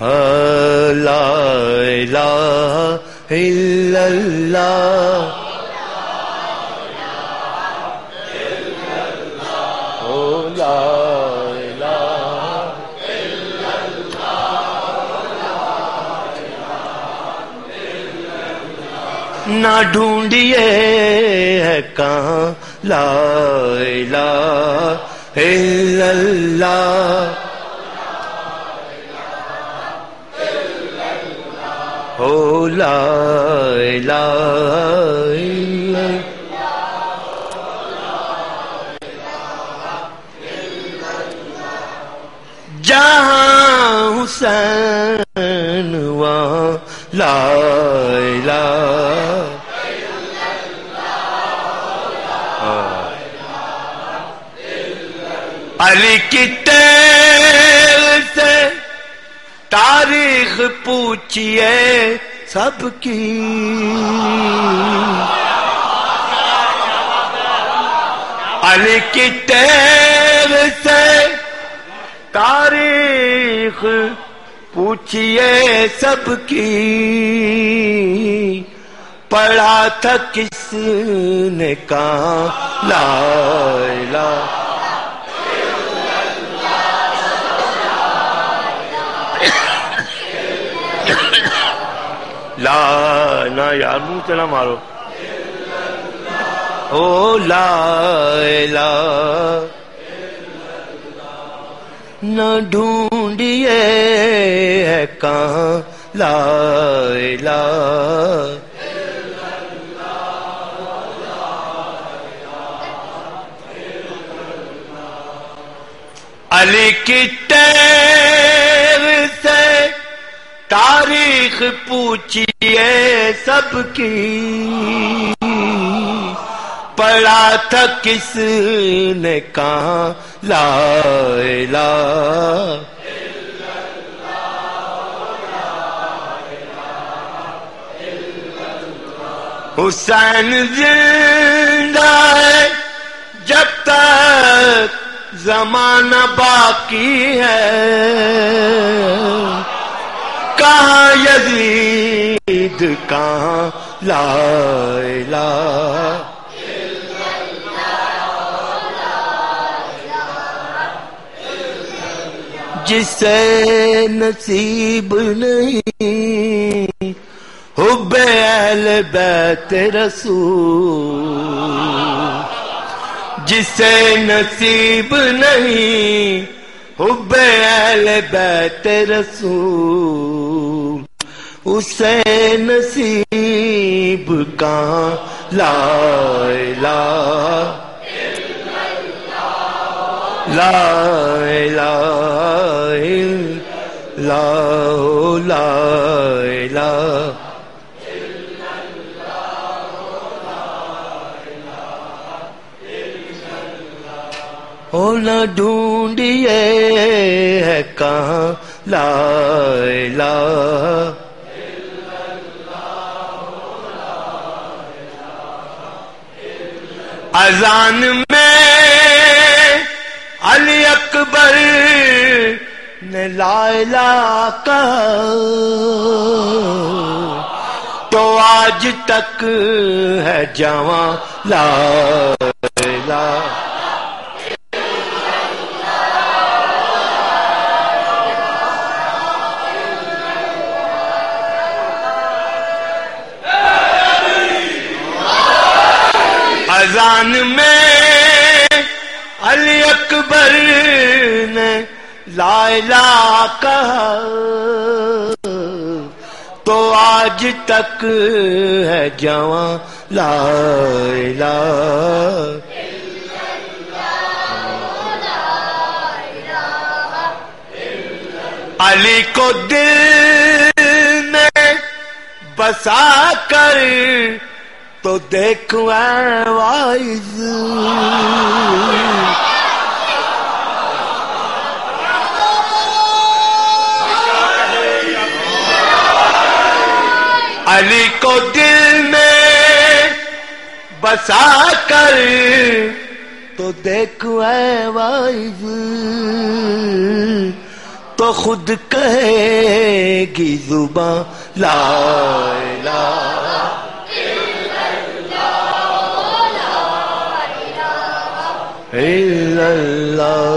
لا الہ الا اللہ نہ ڈھونڈیے ہے کہاں لا الہ الا اللہ او لا الہ الا جہاں حسین وہاں لا الہ علی کی تیل سے تاریخ پوچھئے سب کی۔ علی کی تیل سے تاریخ پوچھئے سب کی۔ پڑھا تھا کس نے کہا، لا الہ لا نہ یار، منہ سے نہ مارو. او لا الہ نہ ڈھونڈیے ہے کہاں. لا الہ علی کی تیر سے تاریخ پوچھئے سب کی۔ پڑھا تھا کس نے کہا لا الہ حسین زندہ ہے۔ جب تک زمانہ باقی ہے۔ کہاں یزید کہاں لا الہ جسے نصیب نہیں، حب اہل بیت رسول۔ جسے نصیب نہیں، حب اہل بیت رسول۔ اسے نصیب کہاں لا الہ لا الہ الا لا الہ او نہ ڈھونڈیے ہے کہاں لا الہ اذان میں علی اکبر نے لا الہ کہا تو آج تک ہے جوان لا الہ اذان میں علی اکبر نے لا الہ کہا تو آج تک ہے جوان لا الہ علی کو دل میں بسا کر تو دیکھو وائز علی کو دل میں بسا کر تو دیکھو اے وائز تو خود کہے گی زباں لا الہ۔ الا اللہ